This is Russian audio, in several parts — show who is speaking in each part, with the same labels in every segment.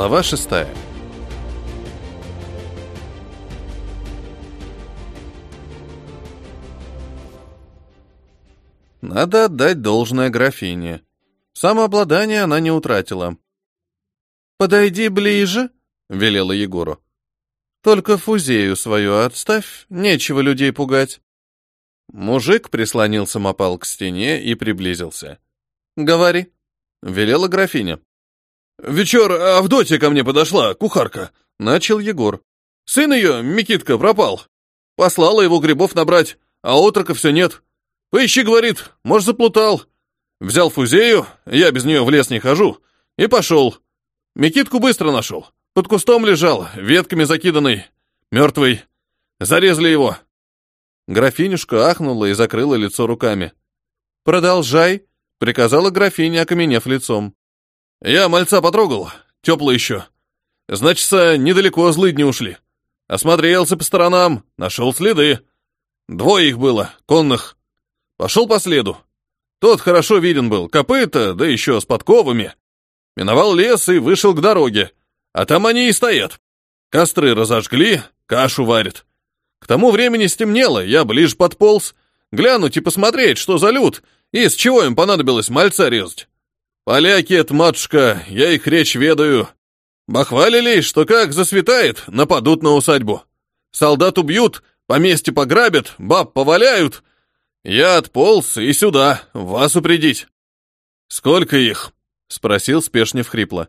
Speaker 1: Глава шестая. Надо отдать должное графине. Самообладание она не утратила. «Подойди ближе», — велела Егору. «Только фузею свою отставь, нечего людей пугать». Мужик прислонил самопал к стене и приблизился. «Говори», — велела графиня.
Speaker 2: «Вечер Авдотья ко мне подошла, кухарка», — начал Егор. «Сын ее, Микитка, пропал. Послала его грибов набрать, а отрока все нет. Поищи, говорит, может, заплутал. Взял фузею, я без нее в лес не хожу, и пошел. Микитку быстро нашел. Под кустом лежал, ветками закиданный, мертвый. Зарезали его».
Speaker 1: Графинюшка ахнула и закрыла лицо руками. «Продолжай», — приказала графиня, окаменев лицом.
Speaker 2: «Я мальца потрогал, теплый еще. Значится, недалеко злыдни ушли. Осмотрелся по сторонам, нашел следы. Двое их было, конных. Пошел по следу. Тот хорошо виден был, копыта, да еще с подковами. Миновал лес и вышел к дороге. А там они и стоят. Костры разожгли, кашу варят. К тому времени стемнело, я ближе подполз. Глянуть и посмотреть, что за люд, и с чего им понадобилось мальца резать. Поляки это, матушка, я их речь ведаю. Бахвалились, что как засветает, нападут на усадьбу. Солдат убьют, поместье пограбят, баб поваляют, я отполз и сюда, вас упредить. Сколько их? Спросил Спешнев хрипло.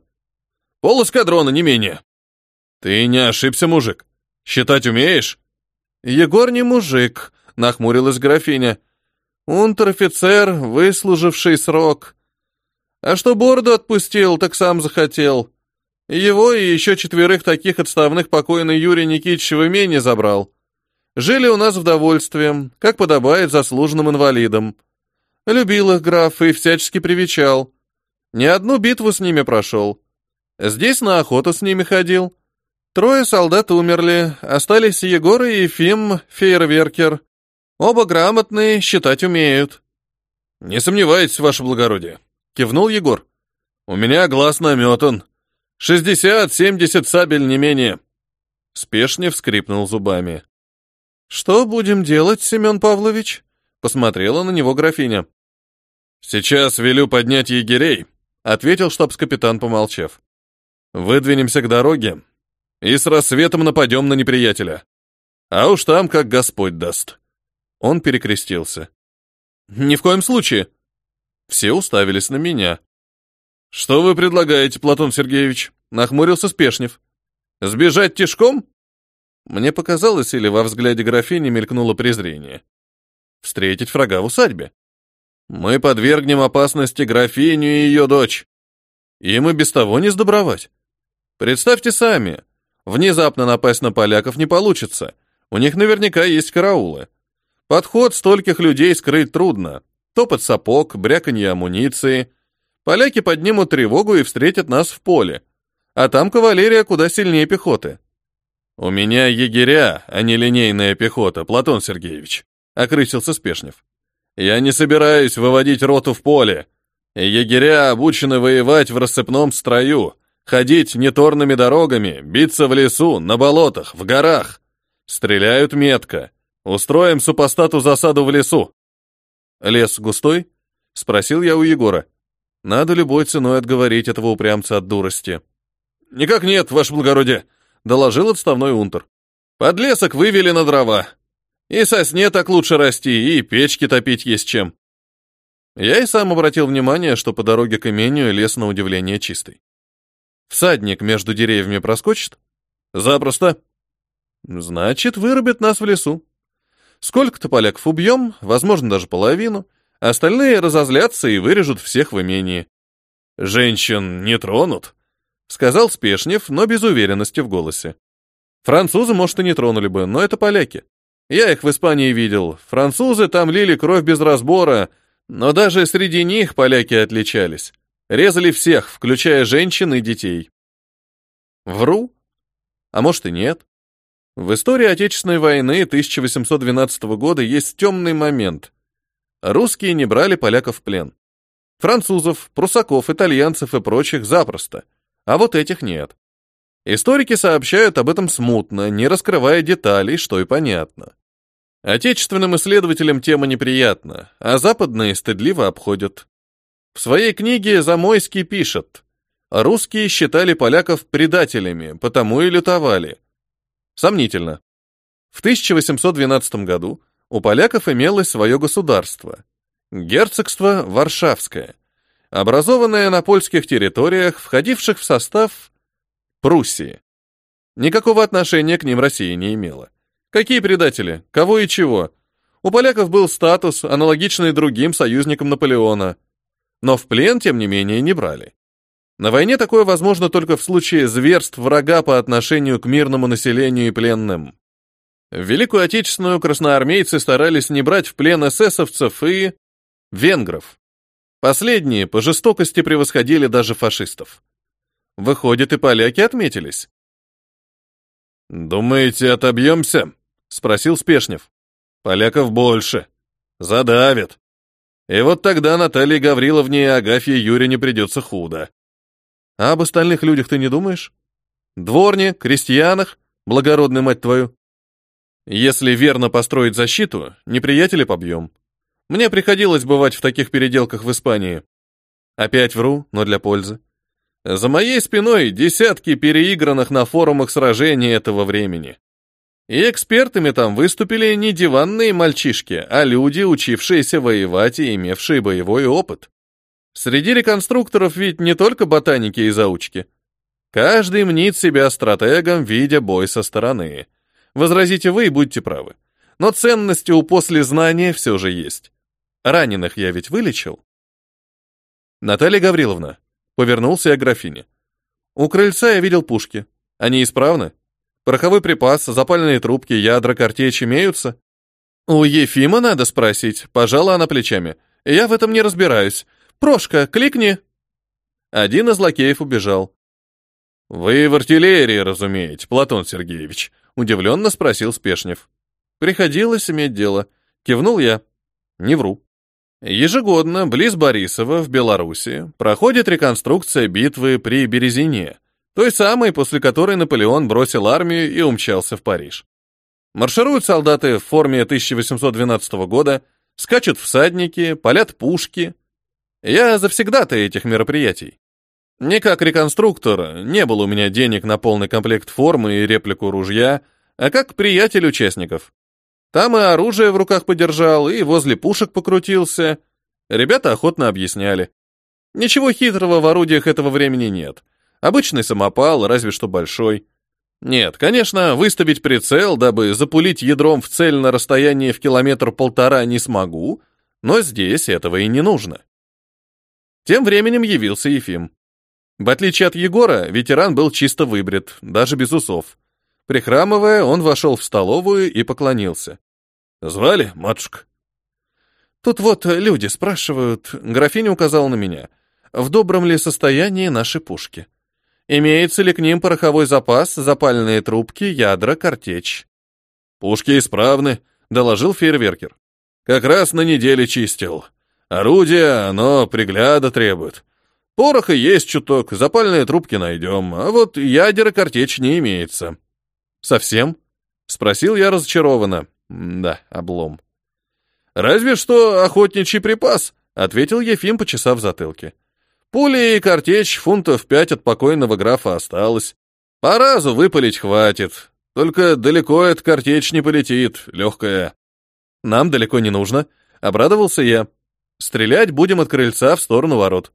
Speaker 2: Пол эскадрона, не менее. Ты не ошибся, мужик. Считать умеешь?
Speaker 1: Егор не мужик, нахмурилась графиня. Унтер-офицер, выслуживший срок. А что бороду отпустил, так сам захотел. Его и еще четверых таких отставных покойный Юрий Никитич в имение забрал. Жили у нас в довольстве, как подобает заслуженным инвалидам. Любил их граф и всячески привечал. Ни одну битву с ними прошел. Здесь на охоту с ними ходил. Трое солдат умерли, остались Егор и Ефим, фейерверкер. Оба грамотные, считать умеют.
Speaker 2: «Не сомневайтесь, ваше благородие», — кивнул Егор. «У меня глаз наметан. Шестьдесят-семьдесят сабель не менее».
Speaker 1: Спешнев скрипнул зубами. «Что будем делать, Семен Павлович?» — посмотрела на него графиня.
Speaker 2: «Сейчас велю поднять егерей», — ответил штабс-капитан, помолчав. «Выдвинемся к дороге и с рассветом нападем на неприятеля. А уж там как Господь даст».
Speaker 1: Он перекрестился.
Speaker 2: «Ни в коем случае».
Speaker 1: Все уставились на меня.
Speaker 2: «Что вы предлагаете, Платон Сергеевич?» — нахмурился Спешнев. «Сбежать тишком?»
Speaker 1: Мне показалось, или во взгляде графини мелькнуло презрение. Встретить врага в усадьбе.
Speaker 2: Мы подвергнем опасности графиню и ее дочь.
Speaker 1: Им и без того не сдобровать. Представьте сами, внезапно напасть на поляков не получится. У них наверняка есть караулы. Подход стольких людей скрыть трудно. Топот сапог, бряканье амуниции. Поляки поднимут тревогу и встретят нас в поле. А там кавалерия куда сильнее пехоты.
Speaker 2: «У меня егеря, а не линейная пехота, Платон Сергеевич», — окрысился Спешнев. «Я не собираюсь выводить роту в поле. Егеря обучены воевать в рассыпном строю, ходить неторными дорогами, биться в лесу, на болотах, в горах. Стреляют метко. Устроим супостату засаду в лесу».
Speaker 1: «Лес густой?» — спросил я у Егора. «Надо любой ценой отговорить этого упрямца от дурости».
Speaker 2: «Никак нет, ваше благородие», доложил отставной унтер. Подлесок вывели на дрова. И сосне так лучше расти, и печки топить есть чем.
Speaker 1: Я и сам обратил внимание, что по дороге к имению лес на удивление чистый. Всадник между деревьями проскочит?
Speaker 2: Запросто.
Speaker 1: Значит, вырубит нас в лесу. Сколько-то поляков убьем, возможно, даже половину. Остальные разозлятся и вырежут всех в имении.
Speaker 2: Женщин не тронут,
Speaker 1: сказал Спешнев, но без уверенности в голосе. Французы, может, и не тронули бы, но это поляки. Я их в Испании видел. Французы там лили кровь без разбора, но даже среди них поляки отличались. Резали всех, включая женщин и детей. Вру? А может и нет. В истории Отечественной войны 1812 года есть темный момент. Русские не брали поляков в плен. Французов, прусаков, итальянцев и прочих запросто. А вот этих нет. Историки сообщают об этом смутно, не раскрывая деталей, что и понятно. Отечественным исследователям тема неприятна, а западные стыдливо обходят. В своей книге Замойский пишет, русские считали поляков предателями, потому и лютовали. Сомнительно. В 1812 году у поляков имелось свое государство – герцогство Варшавское, образованное на польских территориях, входивших в состав Пруссии. Никакого отношения к ним Россия не имела. Какие предатели? Кого и чего? У поляков был статус, аналогичный другим союзникам Наполеона. Но в плен, тем не менее, не брали. На войне такое возможно только в случае зверств врага по отношению к мирному населению и пленным. В Великую Отечественную красноармейцы старались не брать в плен эсэсовцев и... венгров. Последние по жестокости превосходили даже фашистов. Выходит, и поляки отметились.
Speaker 2: «Думаете, отобьемся?» — спросил Спешнев. «Поляков больше. Задавят. И вот тогда Наталье Гавриловне и Агафье Юрьевне придется худо».
Speaker 1: «А об остальных людях ты не думаешь? Дворне, крестьянах, благородный мать твою. Если верно построить защиту, неприятеля побьем. Мне приходилось бывать в таких переделках в Испании. Опять вру, но для пользы. За моей спиной десятки переигранных на форумах сражений этого времени. И экспертами там выступили не диванные мальчишки, а люди, учившиеся воевать и имевшие боевой опыт. Среди реконструкторов ведь не только ботаники и заучки. Каждый мнит себя стратегом, видя бой со стороны. Возразите вы и будьте правы. Но ценности у послезнания все же есть. Раненых я ведь вылечил. Наталья Гавриловна, Повернулся я к графине. У крыльца я видел пушки. Они исправны? Пороховой припас, запальные трубки, ядра, картечь имеются? У Ефима надо спросить, пожала она плечами. Я в этом не разбираюсь. Прошка, кликни. Один из лакеев убежал. Вы в артиллерии, разумеете, Платон Сергеевич, удивленно спросил Спешнев. Приходилось иметь дело. Кивнул я. Не вру. Ежегодно близ Борисова в Беларуси проходит реконструкция битвы при Березине, той самой, после которой Наполеон бросил армию и умчался в Париж. Маршируют солдаты в форме 1812 года, скачут всадники, палят пушки. Я завсегда-то этих мероприятий. Не как реконструктор, не было у меня денег на полный комплект формы и реплику ружья, а как приятель участников. Там и оружие в руках подержал, и возле пушек покрутился. Ребята охотно объясняли. Ничего хитрого в орудиях этого времени нет. Обычный самопал, разве что большой. Нет, конечно, выставить прицел, дабы запулить ядром в цель на расстоянии в километр-полтора не смогу, но здесь этого и не нужно. Тем временем явился Ефим. В отличие от Егора, ветеран был чисто выбрит, даже без усов. Прихрамывая, он вошел в столовую и поклонился. «Звали, матушка?» «Тут вот люди спрашивают», — графиня указала на меня, «в добром ли состоянии наши пушки? Имеется ли к ним пороховой запас, запальные трубки, ядра, картечь?»
Speaker 2: «Пушки исправны», — доложил фейерверкер. «Как раз на неделе чистил. Орудие, оно пригляда требует. Пороха есть чуток, запальные трубки найдем, а вот ядер картечь не имеется».
Speaker 1: «Совсем?» — спросил я разочарованно. Да, облом.
Speaker 2: «Разве что охотничий припас», — ответил Ефим, почесав затылки. «Пули и картечь фунтов пять от покойного графа осталось. По разу выпалить хватит. Только далеко эта картечь не полетит, легкая».
Speaker 1: «Нам далеко не нужно», — обрадовался я. «Стрелять будем от крыльца в сторону ворот».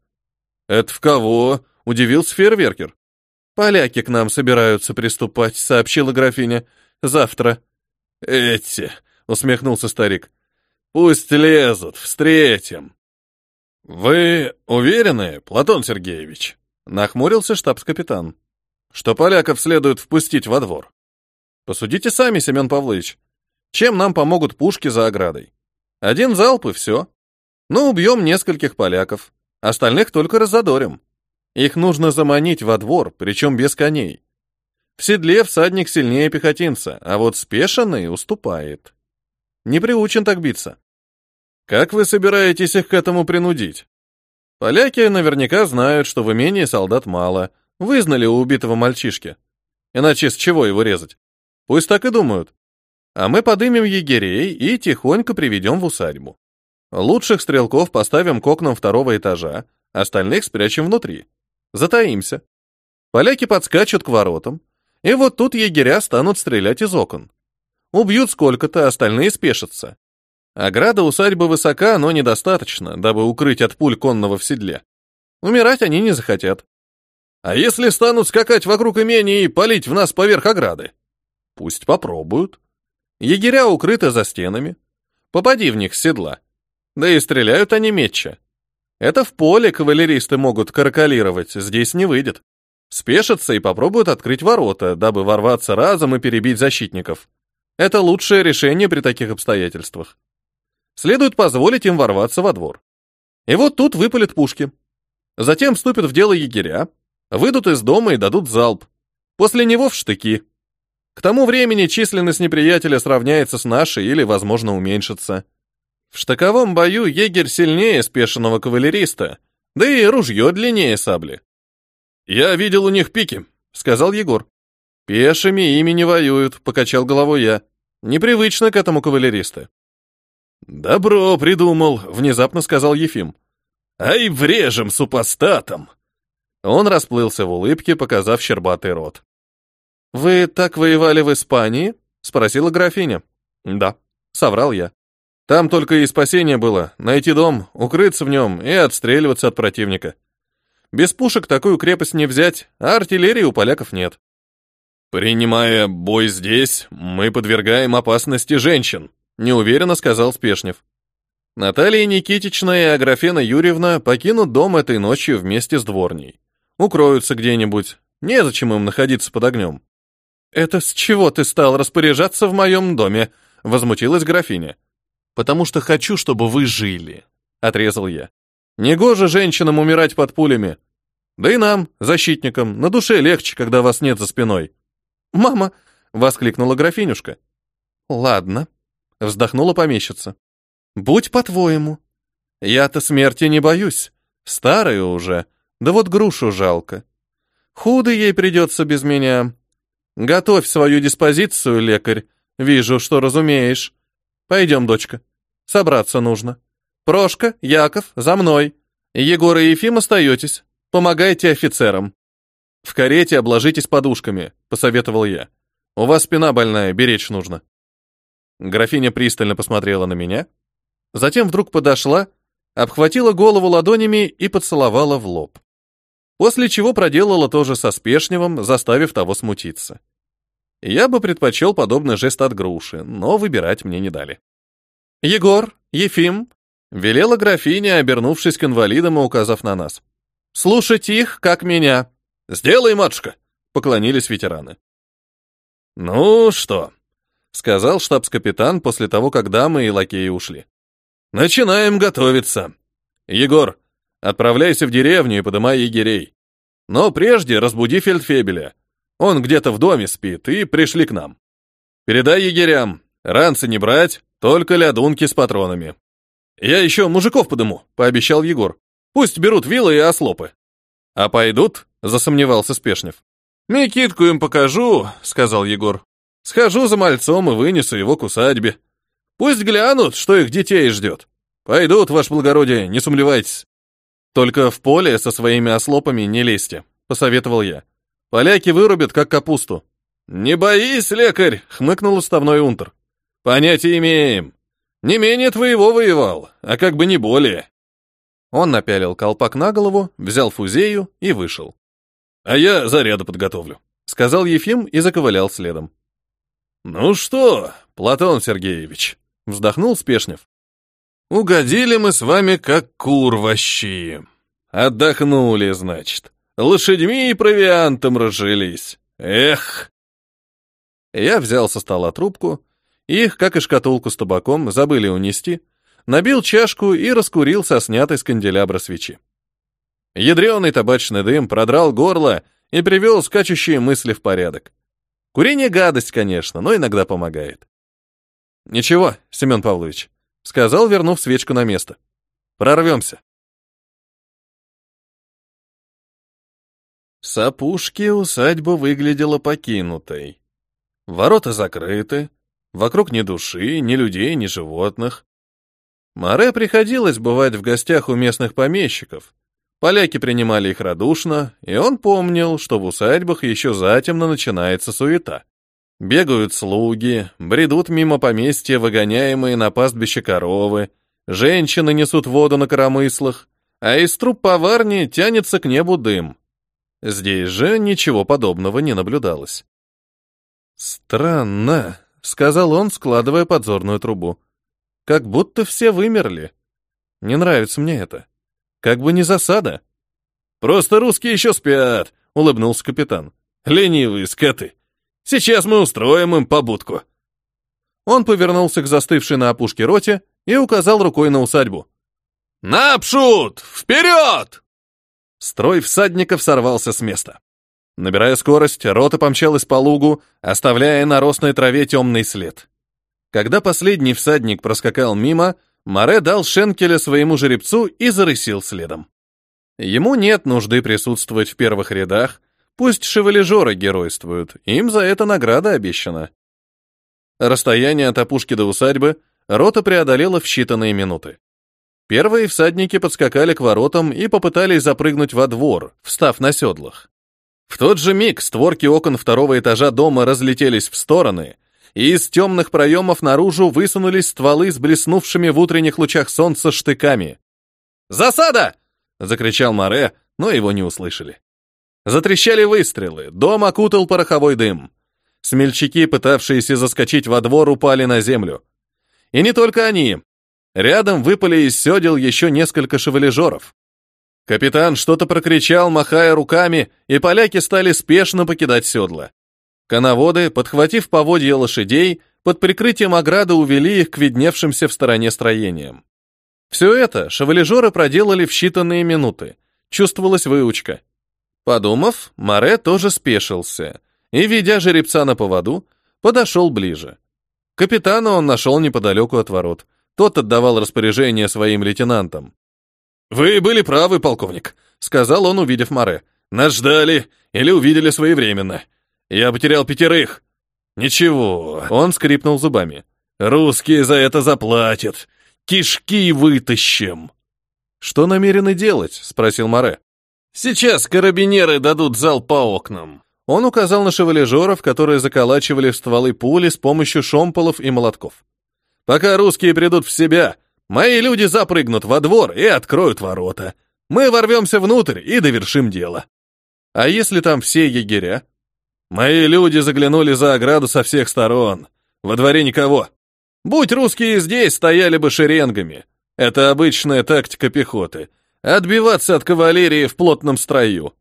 Speaker 2: «Это в кого?» — удивился фейерверкер.
Speaker 1: «Поляки к нам собираются приступать», — сообщила графиня. «Завтра».
Speaker 2: «Эти», — усмехнулся старик. «Пусть лезут, встретим». «Вы уверены, Платон Сергеевич?» — нахмурился штабс-капитан. «Что поляков следует впустить во двор?»
Speaker 1: «Посудите сами, Семен Павлович. Чем нам помогут пушки за оградой? Один залп и все. Ну, убьем нескольких поляков. Остальных только разодорим. Их нужно заманить во двор, причем без коней. В седле всадник сильнее пехотинца, а вот спешенный уступает. Не приучен так биться. Как вы собираетесь их к этому принудить? Поляки наверняка знают, что в имении солдат мало, вызнали у убитого мальчишки. Иначе с чего его резать? Пусть так и думают. А мы подымем егерей и тихонько приведем в усадьбу. Лучших стрелков поставим к окнам второго этажа, остальных спрячем внутри. Затаимся. Поляки подскачут к воротам, и вот тут егеря станут стрелять из окон. Убьют сколько-то, остальные спешатся. Ограда усадьбы высока, но недостаточно, дабы укрыть от пуль конного в седле. Умирать они не захотят. А если станут скакать вокруг имения и палить в нас поверх ограды? Пусть попробуют. Егеря укрыты за стенами. Попади в них с седла. Да и стреляют они метча. Это в поле кавалеристы могут каракалировать, здесь не выйдет. Спешатся и попробуют открыть ворота, дабы ворваться разом и перебить защитников. Это лучшее решение при таких обстоятельствах. Следует позволить им ворваться во двор. И вот тут выпалят пушки. Затем вступят в дело егеря, выйдут из дома и дадут залп. После него в штыки. К тому времени численность неприятеля сравняется с нашей или, возможно, уменьшится. В штыковом бою егерь сильнее спешенного кавалериста, да и ружье длиннее сабли. «Я видел у них пики», — сказал Егор. «Пешими ими не воюют», — покачал головой я. «Непривычно к этому кавалеристы». «Добро придумал», — внезапно сказал Ефим. «Ай, врежем супостатом!» Он расплылся в улыбке, показав щербатый рот. «Вы так воевали в Испании?» — спросила графиня. «Да», — соврал я. «Там только и спасение было — найти дом, укрыться в нем и отстреливаться от противника. Без пушек такую крепость не взять, а артиллерии у поляков нет. Принимая бой здесь, мы подвергаем опасности женщин, неуверенно сказал Спешнев. Наталья Никитична и Аграфена Юрьевна покинут дом этой ночью вместе с дворней. Укроются где-нибудь. Незачем им находиться под огнем. «Это с чего ты стал распоряжаться в моем доме?» — возмутилась графиня. «Потому что хочу, чтобы вы жили», — отрезал я. Негоже женщинам умирать под пулями. Да и нам, защитникам, на душе легче, когда вас нет за спиной. «Мама!» — воскликнула графинюшка. «Ладно», — вздохнула помещица. «Будь по-твоему. Я-то смерти не боюсь. Старая уже. Да вот грушу жалко. Худо ей придется без меня. Готовь свою диспозицию, лекарь. Вижу, что разумеешь. Пойдем, дочка. Собраться нужно». Прошка, Яков, за мной. Егор и Ефим остаетесь. Помогайте офицерам. В карете обложитесь подушками, посоветовал я. У вас спина больная, беречь нужно. Графиня пристально посмотрела на меня, затем вдруг подошла, обхватила голову ладонями и поцеловала в лоб. После чего проделала то же со Спешневым, заставив того смутиться. Я бы предпочел подобный жест от груши, но выбирать мне не дали. «Егор, Ефим, Велела графиня, обернувшись к инвалидам и указав на нас. «Слушать их, как меня». «Сделай, матушка!» — поклонились ветераны. «Ну что?» — сказал штабс-капитан после того, как дамы и лакеи ушли. «Начинаем готовиться. Егор, отправляйся в деревню и подымай егерей. Но прежде разбуди фельдфебеля. Он где-то в доме спит, и пришли к нам. Передай егерям, ранцы не брать, только лядунки с патронами. «Я еще мужиков подыму», — пообещал Егор. «Пусть берут вилы и ослопы». «А пойдут?» — засомневался Спешнев. «Микитку им покажу», — сказал Егор. «Схожу за мальцом и вынесу его к усадьбе. Пусть глянут, что их детей ждет. Пойдут, ваше благородие, не сомневайтесь. Только в поле со своими ослопами не лезьте», — посоветовал я. «Поляки вырубят, как капусту». «Не боись, лекарь», — хмыкнул уставной унтер. «Понятия имеем. Не менее твоего воевал, а как бы не более. Он напялил колпак на голову, взял фузею и вышел. А я заряды подготовлю, сказал Ефим и заковылял следом. Ну что, Платон Сергеевич, вздохнул Спешнев. Угодили мы с вами как кур вощи. Отдохнули, значит. Лошадьми и провиантом разжились. Эх. Я взял со стола трубку, их, как и шкатулку с табаком, забыли унести, набил чашку и раскурил со снятой с канделябра свечи. Ядреный табачный дым продрал горло и привел скачущие мысли в порядок. Курение гадость, конечно, но иногда помогает. «Ничего, Семен Павлович», — сказал, вернув свечку на место. «Прорвемся». С опушки усадьба выглядела покинутой. Ворота закрыты, вокруг ни души, ни людей, ни животных. Море приходилось бывать в гостях у местных помещиков. Поляки принимали их радушно, и он помнил, что в усадьбах еще затемно начинается суета. Бегают слуги, бредут мимо поместья выгоняемые на пастбище коровы, женщины несут воду на коромыслах, а из труб поварни тянется к небу дым. Здесь же ничего подобного не наблюдалось. «Странно», — сказал он, складывая подзорную трубу. Как будто все вымерли. Не нравится мне это. Как бы не засада.
Speaker 2: Просто русские еще спят, улыбнулся капитан. Ленивые скоты. Сейчас мы устроим им побудку.
Speaker 1: Он повернулся к застывшей на опушке роте и указал рукой на усадьбу.
Speaker 2: «Напшут! Вперед!»
Speaker 1: Строй всадников сорвался с места. Набирая скорость, рота помчалась по лугу, оставляя на росной траве темный след. Когда последний всадник проскакал мимо, Море дал шенкеля своему жеребцу и зарысил следом. Ему нет нужды присутствовать в первых рядах, пусть шевележоры геройствуют, им за это награда обещана. Расстояние от опушки до усадьбы рота преодолела в считанные минуты. Первые всадники подскакали к воротам и попытались запрыгнуть во двор, встав на седлах. В тот же миг створки окон второго этажа дома разлетелись в стороны, и из темных проемов наружу высунулись стволы с блеснувшими в утренних лучах солнца штыками. «Засада!» — закричал Море, но его не услышали. Затрещали выстрелы, дом окутал пороховой дым. Смельчаки, пытавшиеся заскочить во двор, упали на землю. И не только они. Рядом выпали из седел еще несколько шевележеров. Капитан что-то прокричал, махая руками, и поляки стали спешно покидать седла. Коноводы, подхватив поводья лошадей, под прикрытием ограды увели их к видневшимся в стороне строениям. Все это шевележеры проделали в считанные минуты. Чувствовалась выучка. Подумав, Море тоже спешился и, ведя жеребца на поводу, подошел ближе. Капитана он нашел неподалеку от ворот. Тот отдавал распоряжение своим лейтенантам.
Speaker 2: «Вы были правы, полковник», — сказал он, увидев Море. «Нас ждали или увидели своевременно. Я потерял пятерых. Ничего, он скрипнул зубами. Русские за это заплатят. Кишки вытащим.
Speaker 1: Что намерены делать? спросил Море.
Speaker 2: Сейчас карабинеры дадут зал по окнам.
Speaker 1: Он указал на шевележеров, которые заколачивали в стволы пули с помощью шомполов и молотков. Пока русские придут в себя, мои люди запрыгнут во двор и откроют ворота. Мы ворвемся внутрь и довершим дело. А если там все егеря? Мои люди заглянули за ограду со всех сторон. Во дворе никого. Будь русские здесь, стояли бы шеренгами. Это обычная тактика пехоты. Отбиваться от кавалерии в плотном строю.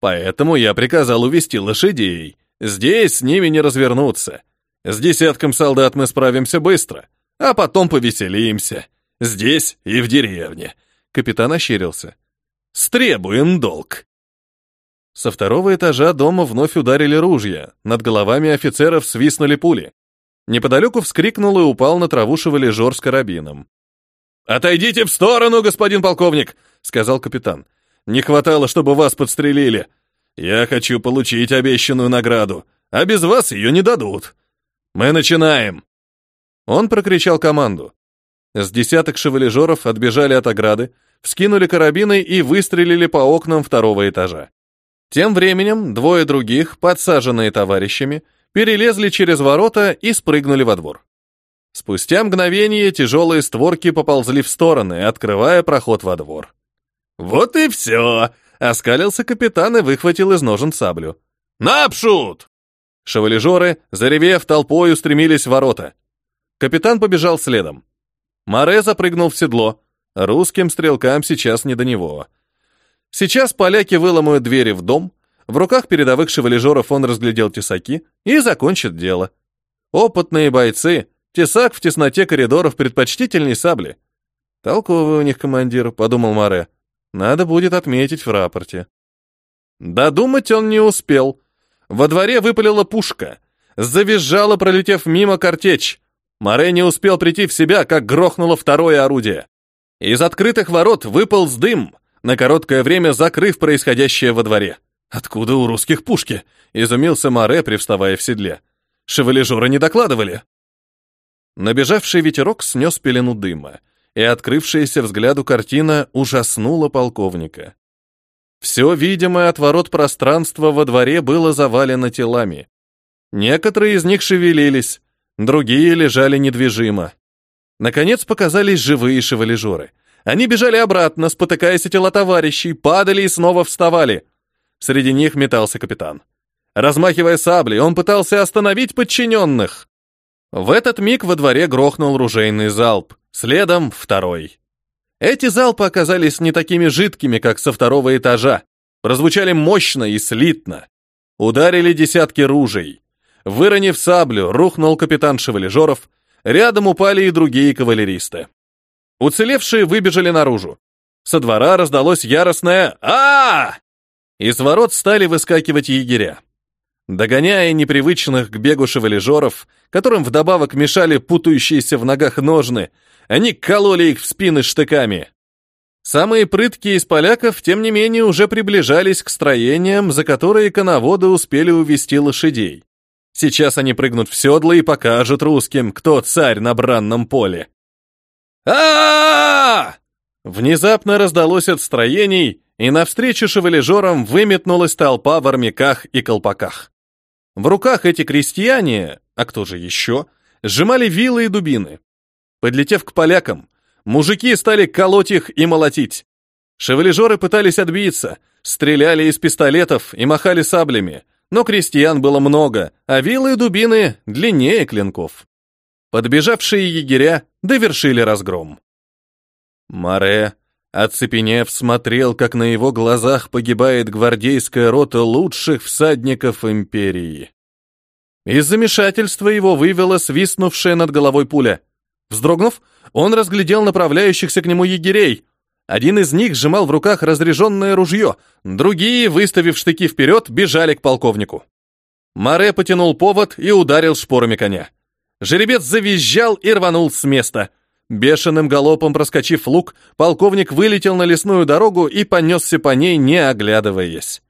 Speaker 1: Поэтому я приказал увести лошадей. Здесь с ними не развернуться. С десятком солдат мы справимся быстро, а потом повеселимся. Здесь и в деревне. Капитан ощерился. Стребуем долг. Со второго этажа дома вновь ударили ружья, над головами офицеров свистнули пули. Неподалеку вскрикнул и упал на траву шевележор с карабином. «Отойдите в сторону, господин полковник!» — сказал капитан. «Не хватало, чтобы вас подстрелили. Я хочу получить обещанную награду, а без вас ее не дадут. Мы начинаем!» Он прокричал команду. С десяток шевележеров отбежали от ограды, вскинули карабины и выстрелили по окнам второго этажа. Тем временем двое других, подсаженные товарищами, перелезли через ворота и спрыгнули во двор. Спустя мгновение тяжелые створки поползли в стороны, открывая проход во двор. «Вот и все!» — оскалился капитан и выхватил из ножен саблю.
Speaker 2: «Напшут!»
Speaker 1: Шевалежоры, заревев толпой, устремились в ворота. Капитан побежал следом. Море запрыгнул в седло. Русским стрелкам сейчас не до него. Сейчас поляки выломают двери в дом, в руках передовых шевележеров он разглядел тесаки и закончит дело. Опытные бойцы, тесак в тесноте коридоров предпочтительней сабли. Толковый у них командир, подумал Море. Надо будет отметить в рапорте. Додумать он не успел. Во дворе выпалила пушка. Завизжала, пролетев мимо картечь. Море не успел прийти в себя, как грохнуло второе орудие. Из открытых ворот выпал с дым, на короткое время закрыв происходящее во дворе.
Speaker 2: Откуда у русских пушки? Изумился Море, привставая в седле. Шевалежоры не докладывали. Набежавший ветерок снес пелену дыма, и открывшаяся взгляду картина ужаснула полковника. Все видимое от ворот пространство во дворе было завалено телами. Некоторые из них шевелились, другие лежали недвижимо. Наконец показались живые шевалежоры. Они бежали обратно, спотыкаясь о тела товарищей, падали и снова вставали. Среди них метался капитан. Размахивая саблей, он пытался остановить подчиненных. В этот миг во дворе грохнул ружейный залп, следом второй. Эти залпы оказались не такими жидкими, как со второго этажа. Прозвучали мощно и слитно. Ударили десятки ружей. Выронив саблю, рухнул капитан Шевалежоров, рядом упали и другие кавалеристы. Уцелевшие выбежали наружу. Со двора раздалось яростное а! Из ворот стали выскакивать егеря. Догоняя непривычных к бегу шевалежоров, которым вдобавок мешали путающиеся в ногах ножны, они кололи их в спины штыками. Самые прыткие из поляков, тем не менее, уже приближались к строениям, за которые коноводы успели увести лошадей. Сейчас они прыгнут в седло и покажут русским, кто царь на бранном поле. а Внезапно раздалось от строений, и навстречу шевалежорам выметнулась толпа в армяках и колпаках. В руках эти крестьяне, а кто же еще, сжимали вилы и дубины. Подлетев к полякам, мужики стали колоть их и молотить. Шевалежоры пытались отбиться, стреляли из пистолетов и махали саблями, но крестьян было много, а вилы и дубины длиннее клинков. Подбежавшие егеря довершили разгром. Маре, оцепенев, смотрел, как на его глазах погибает гвардейская рота лучших всадников империи. Из замешательства его вывела свистнувшая над головой пуля. Вздрогнув, он разглядел направляющихся к нему егерей. Один из них сжимал в руках разряженное ружье, другие, выставив штыки вперед, бежали к полковнику. Маре потянул повод и ударил шпорами коня. Жеребец завизжал и рванул с места. Бешеным галопом проскочив луг, полковник вылетел на лесную дорогу и понесся по ней, не оглядываясь.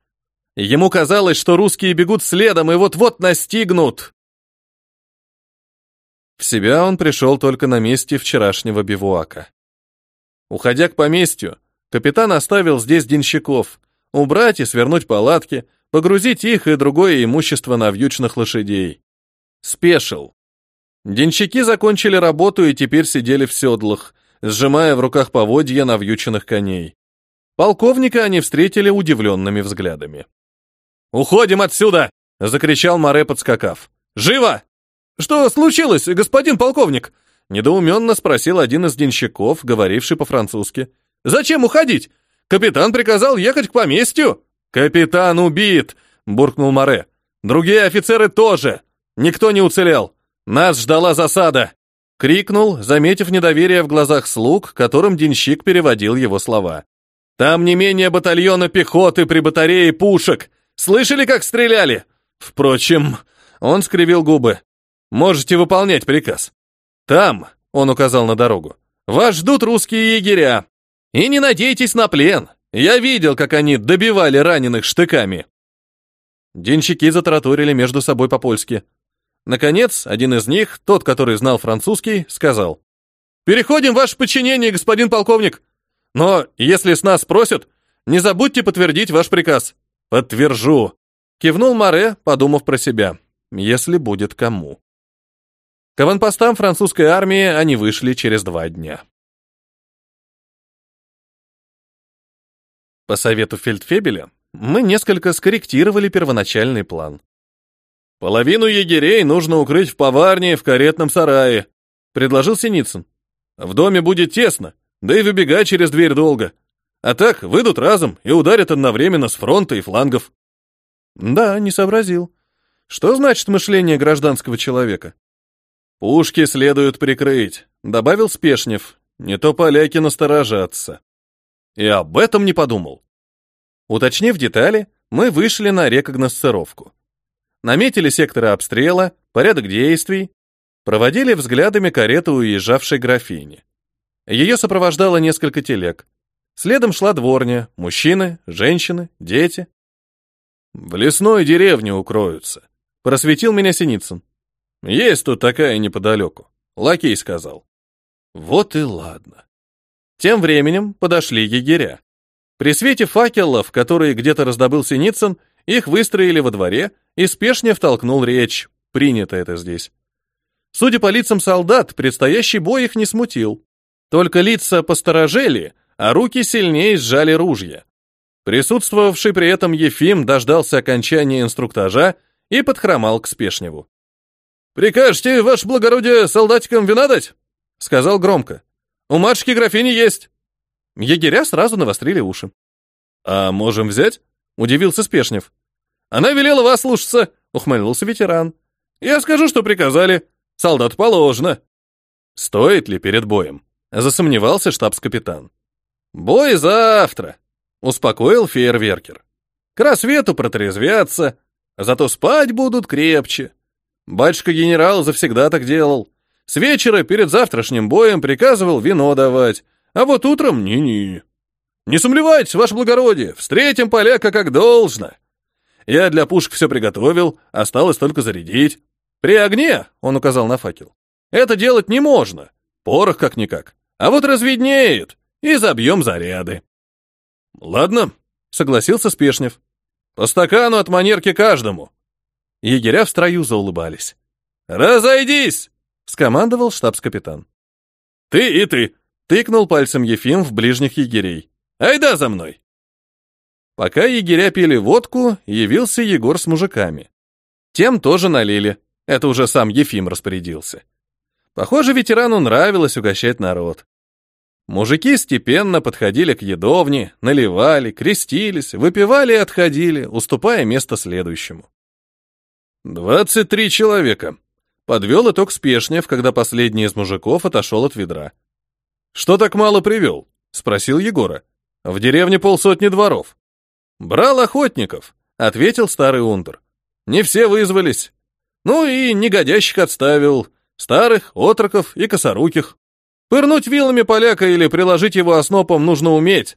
Speaker 2: Ему казалось, что русские бегут следом и вот-вот настигнут. В себя он пришел только на месте вчерашнего бивуака. Уходя к поместью, капитан оставил здесь денщиков, убрать и свернуть палатки, погрузить их и другое имущество на вьючных лошадей. Спешил. Денщики закончили работу и теперь сидели в седлах, сжимая в руках поводья навьюченных коней. Полковника они встретили удивленными взглядами. «Уходим отсюда!» — закричал Море, подскакав. «Живо!» «Что случилось, господин полковник?» — недоуменно спросил один из денщиков, говоривший по-французски. «Зачем уходить? Капитан приказал ехать к поместью». «Капитан убит!» — буркнул Море. «Другие офицеры тоже! Никто не уцелел!» Нас ждала засада!» — крикнул, заметив недоверие в глазах слуг, которым денщик переводил его слова. «Там не менее батальона пехоты при батарее пушек! Слышали, как стреляли?» «Впрочем...» — он скривил губы. «Можете выполнять приказ. Там...» — он указал на дорогу. «Вас ждут русские егеря. И не надейтесь на плен. Я видел, как они добивали раненых штыками». Денщики затраторили между собой по-польски. Наконец, один из них, тот, который знал французский, сказал. «Переходим в ваше подчинение, господин полковник. Но если с нас спросят, не забудьте подтвердить ваш приказ». «Подтвержу», — кивнул Море, подумав про себя. «Если будет кому». К аванпостам французской армии они вышли через два дня. По совету Фельдфебеля мы несколько скорректировали первоначальный план. «Половину егерей нужно укрыть в поварне в каретном сарае», — предложил Синицын. «В доме будет тесно, да и выбегать через дверь долго. А так выйдут разом и ударят одновременно с фронта и флангов». «Да, не сообразил. Что значит мышление гражданского человека?» «Пушки следует прикрыть», — добавил Спешнев. «Не то поляки насторожатся». И об этом не подумал. Уточнив детали, мы вышли на рекогносцировку наметили секторы обстрела, порядок действий, проводили взглядами карету уезжавшей графини. Ее сопровождало несколько телег. Следом шла дворня, мужчины, женщины, дети.
Speaker 1: В лесной деревне укроются. Просветил меня Синицын. Есть тут такая неподалеку. Лакей сказал. Вот и ладно. Тем временем подошли егеря. При свете факелов, которые где-то раздобыл Синицын, их выстроили во дворе, и спешно втолкнул речь. Принято это здесь. Судя по лицам солдат, предстоящий бой их не смутил. Только лица посторожели, а руки сильнее сжали ружья. Присутствовавший при этом Ефим дождался окончания инструктажа и подхромал к Спешневу. «Прикажете, ваше благородие, солдатикам вина дать?» — сказал громко. «У матушки графини есть». Егеря сразу навострили уши. «А можем взять?» — удивился Спешнев. «Она велела вас слушаться», — ухмыльнулся ветеран. «Я скажу, что приказали. Солдат положено». «Стоит ли перед боем?» — засомневался штабс-капитан. «Бой завтра», — успокоил фейерверкер. «К рассвету протрезвятся, зато спать будут крепче. Батюшка-генерал завсегда так делал. С вечера перед завтрашним боем приказывал вино давать, а вот утром ни-ни. Не сомневайтесь, ваше благородие, встретим поляка как должно. Я для пушек все приготовил, осталось только зарядить. При огне, он указал на факел, это делать не можно. Порох как-никак. А вот разведнеет, и забьем заряды. Ладно, согласился Спешнев. По стакану от манерки каждому. Егеря в строю заулыбались. «Разойдись!» — скомандовал штабс-капитан. «Ты и ты!» — тыкнул пальцем Ефим в ближних егерей. «Айда за мной!» Пока егеря пили водку, явился Егор с мужиками. Тем тоже налили. Это уже сам Ефим распорядился. Похоже, ветерану нравилось угощать народ. Мужики степенно подходили к едовне, наливали, крестились, выпивали и отходили, уступая место следующему. «Двадцать три человека», — подвел итог Спешнев, когда последний из мужиков отошел от ведра. «Что так мало привел?» — спросил Егора. «В деревне полсотни дворов». «Брал охотников», — ответил старый унтер. «Не все вызвались. Ну и негодящих отставил, старых, отроков и косоруких. Пырнуть вилами поляка или приложить его оснопом нужно уметь».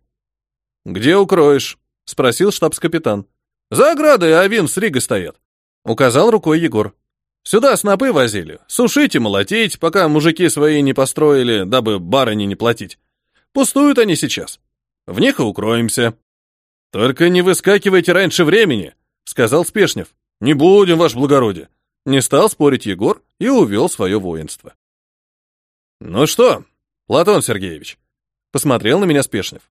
Speaker 1: «Где укроешь?» — спросил штабс-капитан. «За оградой авин с Ригой стоят», — указал рукой Егор. «Сюда снопы возили, сушить и молотить, пока мужики свои не построили, дабы барыне не платить. Пустуют они сейчас. В них и укроемся». «Только не выскакивайте раньше времени», — сказал Спешнев. «Не будем, ваше благородие». Не стал спорить Егор и увел свое воинство. «Ну что, Платон Сергеевич?» — посмотрел на меня Спешнев.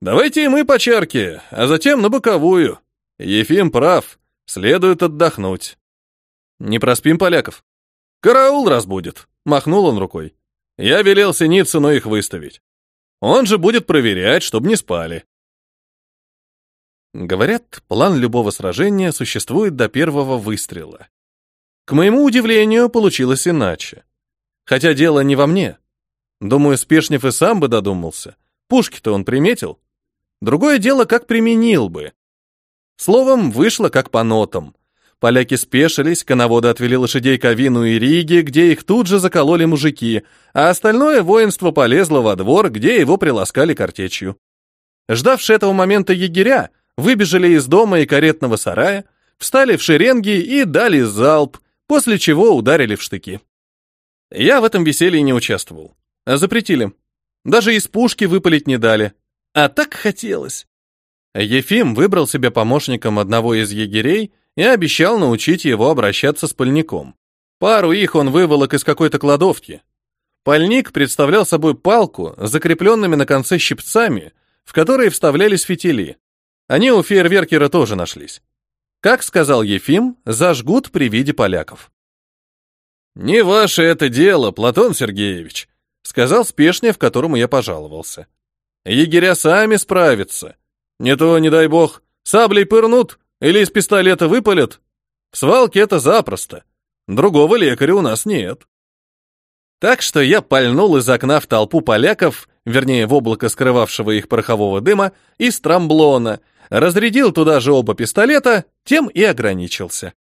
Speaker 1: «Давайте и мы по чарке, а затем на боковую. Ефим прав, следует отдохнуть». «Не проспим поляков?» «Караул разбудит», — махнул он рукой. «Я велел Синицыну их выставить. Он же будет проверять, чтобы не спали. Говорят, план любого сражения существует до первого выстрела. К моему удивлению, получилось иначе. Хотя дело не во мне. Думаю, Спешнев и сам бы додумался. Пушки-то он приметил. Другое дело, как применил бы. Словом, вышло как по нотам. Поляки спешились, коноводы отвели лошадей к Авину и Риге, где их тут же закололи мужики, а остальное воинство полезло во двор, где его приласкали картечью. Ждавшие этого момента егеря выбежали из дома и каретного сарая, встали в шеренги и дали залп, после чего ударили в штыки. Я в этом веселье не участвовал. Запретили. Даже из пушки выпалить не дали. А так хотелось. Ефим выбрал себе помощником одного из егерей и обещал научить его обращаться с пальником. Пару их он выволок из какой-то кладовки. Пальник представлял собой палку с закрепленными на конце щипцами, в которые вставлялись фитили. Они у фейерверкера тоже нашлись. Как сказал Ефим, зажгут при виде поляков. «Не ваше это дело, Платон Сергеевич», — сказал Спешнев, которому я пожаловался. «Егеря сами справятся. Не то, не дай бог, саблей пырнут или из пистолета выпалят. В свалке это запросто. Другого лекаря у нас нет». Так что я пальнул из окна в толпу поляков, вернее, в облако скрывавшего их порохового дыма, из трамблона, разрядил туда же оба пистолета, тем и ограничился.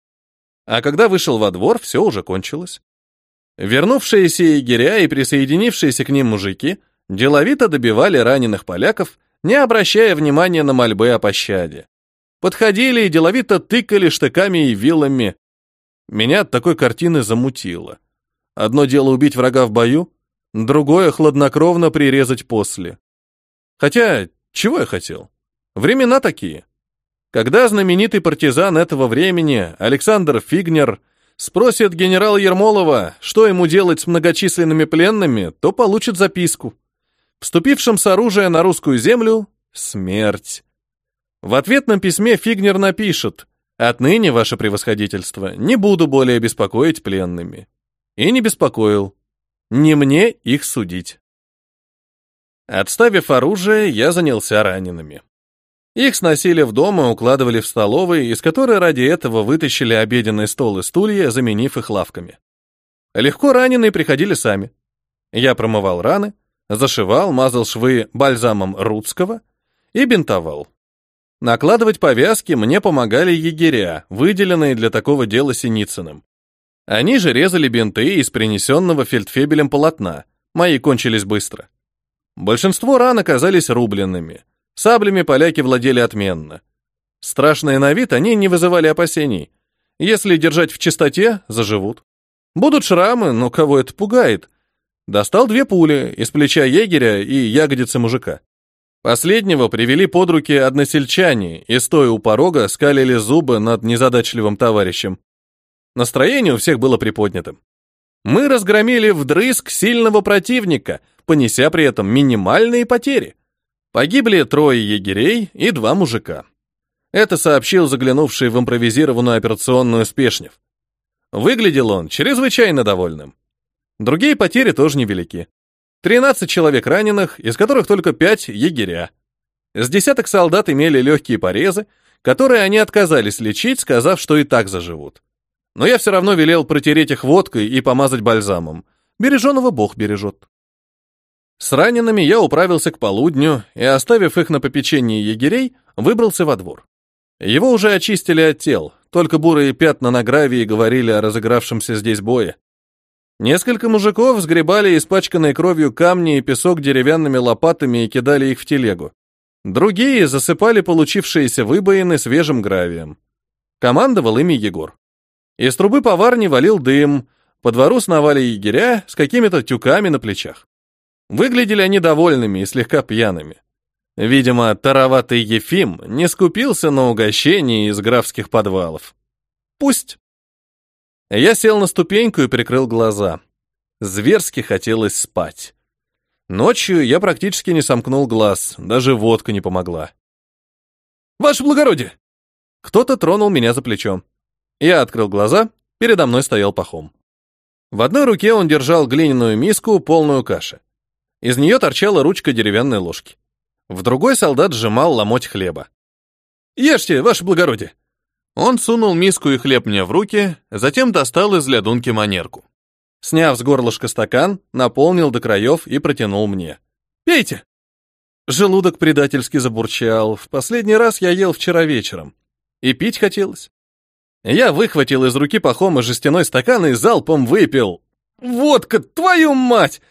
Speaker 1: А когда вышел во двор, все уже кончилось. Вернувшиеся егеря и присоединившиеся к ним мужики деловито добивали раненых поляков, не обращая внимания на мольбы о пощаде. Подходили и деловито тыкали штыками и вилами. Меня от такой картины замутило. Одно дело убить врага в бою, другое — хладнокровно прирезать после. Хотя, чего я хотел? Времена такие. Когда знаменитый партизан этого времени, Александр Фигнер, спросит генерала Ермолова, что ему делать с многочисленными пленными, то получит записку. Вступившим с оружия на русскую землю — смерть. В ответном письме Фигнер напишет «Отныне, ваше превосходительство, не буду более беспокоить пленными». И не беспокоил. Не мне их судить. Отставив оружие, я занялся ранеными. Их сносили в дом и укладывали в столовой, из которой ради этого вытащили обеденный стол и стулья, заменив их лавками. Легко раненые приходили сами. Я промывал раны, зашивал, мазал швы бальзамом Рудского и бинтовал. Накладывать повязки мне помогали егеря, выделенные для такого дела Синицыным. Они же резали бинты из принесенного фельдфебелем полотна, мои кончились быстро. Большинство ран оказались рубленными. Саблями поляки владели отменно. Страшные на вид они не вызывали опасений. Если держать в чистоте, заживут. Будут шрамы, но кого это пугает? Достал две пули из плеча егеря и ягодицы мужика. Последнего привели под руки односельчане и, стоя у порога, скалили зубы над незадачливым товарищем. Настроение у всех было приподнятым. Мы разгромили вдрызг сильного противника, понеся при этом минимальные потери. Погибли трое егерей и два мужика. Это сообщил заглянувший в импровизированную операционную Спешнев. Выглядел он чрезвычайно довольным. Другие потери тоже невелики. 13 человек раненых, из которых только 5 егеря. С десяток солдат имели легкие порезы, которые они отказались лечить, сказав, что и так заживут. Но я все равно велел протереть их водкой и помазать бальзамом. Береженого Бог бережет. С ранеными я управился к полудню и, оставив их на попечении егерей, выбрался во двор. Его уже очистили от тел, только бурые пятна на гравии говорили о разыгравшемся здесь бое. Несколько мужиков сгребали испачканные кровью камни и песок деревянными лопатами и кидали их в телегу. Другие засыпали получившиеся выбоины свежим гравием. Командовал ими Егор. Из трубы поварни валил дым, по двору сновали егеря с какими-то тюками на плечах. Выглядели они довольными и слегка пьяными. Видимо, тароватый Ефим не скупился на угощение из графских подвалов. Пусть. Я сел на ступеньку и прикрыл глаза. Зверски хотелось спать. Ночью я практически не сомкнул глаз, даже водка не помогла. «Ваше благородие!» Кто-то тронул меня за плечо. Я открыл глаза, передо мной стоял пахом. В одной руке он держал глиняную миску, полную каши. Из нее торчала ручка деревянной ложки. В другой солдат сжимал ломоть хлеба. «Ешьте, ваше благородие!» Он сунул миску и хлеб мне в руки, затем достал из лядунки манерку. Сняв с горлышка стакан, наполнил до краев и протянул мне. «Пейте!» Желудок предательски забурчал. В последний раз я ел вчера вечером. И пить хотелось. Я выхватил из руки Пахома жестяной стакан и залпом выпил. «Водка, твою мать!»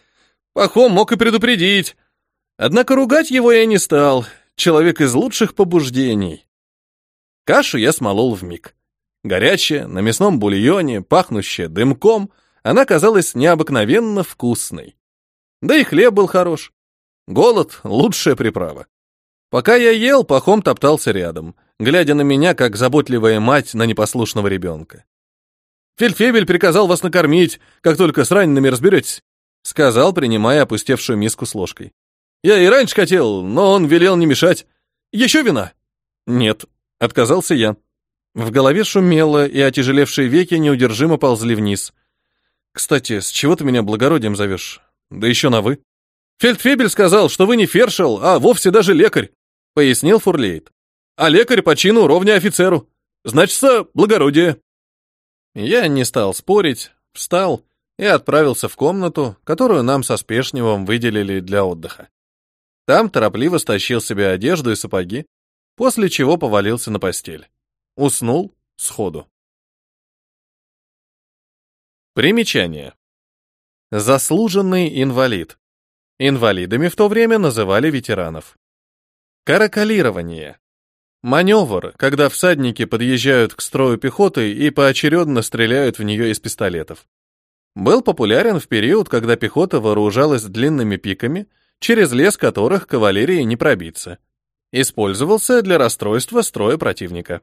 Speaker 1: Пахом мог и предупредить. Однако ругать его я не стал. Человек из лучших побуждений. Кашу я смолол вмиг. Горячая, на мясном бульоне, пахнущая дымком, она казалась необыкновенно вкусной. Да и хлеб был хорош. Голод — лучшая приправа. Пока я ел, Пахом топтался рядом, глядя на меня, как заботливая мать на непослушного ребенка. «Фельдфебель приказал вас накормить, как только с ранеными разберетесь», сказал, принимая опустевшую миску с ложкой. «Я и раньше хотел, но он велел не мешать. Еще вина?» «Нет», — отказался я. В голове шумело, и отяжелевшие веки неудержимо ползли вниз. «Кстати, с чего ты меня благородием зовешь? Да еще на «вы». «Фельдфебель сказал, что вы не фершел, а вовсе даже лекарь», — пояснил Фурлейт а лекарь по чину ровня офицеру. Значится, благородие. Я не стал спорить, встал и отправился в комнату, которую нам со Спешневым выделили для отдыха. Там торопливо стащил себе одежду и сапоги, после чего повалился на постель. Уснул сходу. Примечание. Заслуженный инвалид. Инвалидами в то время называли ветеранов. Каракалирование. Маневр, когда всадники подъезжают к строю пехоты и поочередно стреляют в нее из пистолетов. Был популярен в период, когда пехота вооружалась длинными пиками, через лес которых кавалерии не пробиться. Использовался для расстройства строя противника.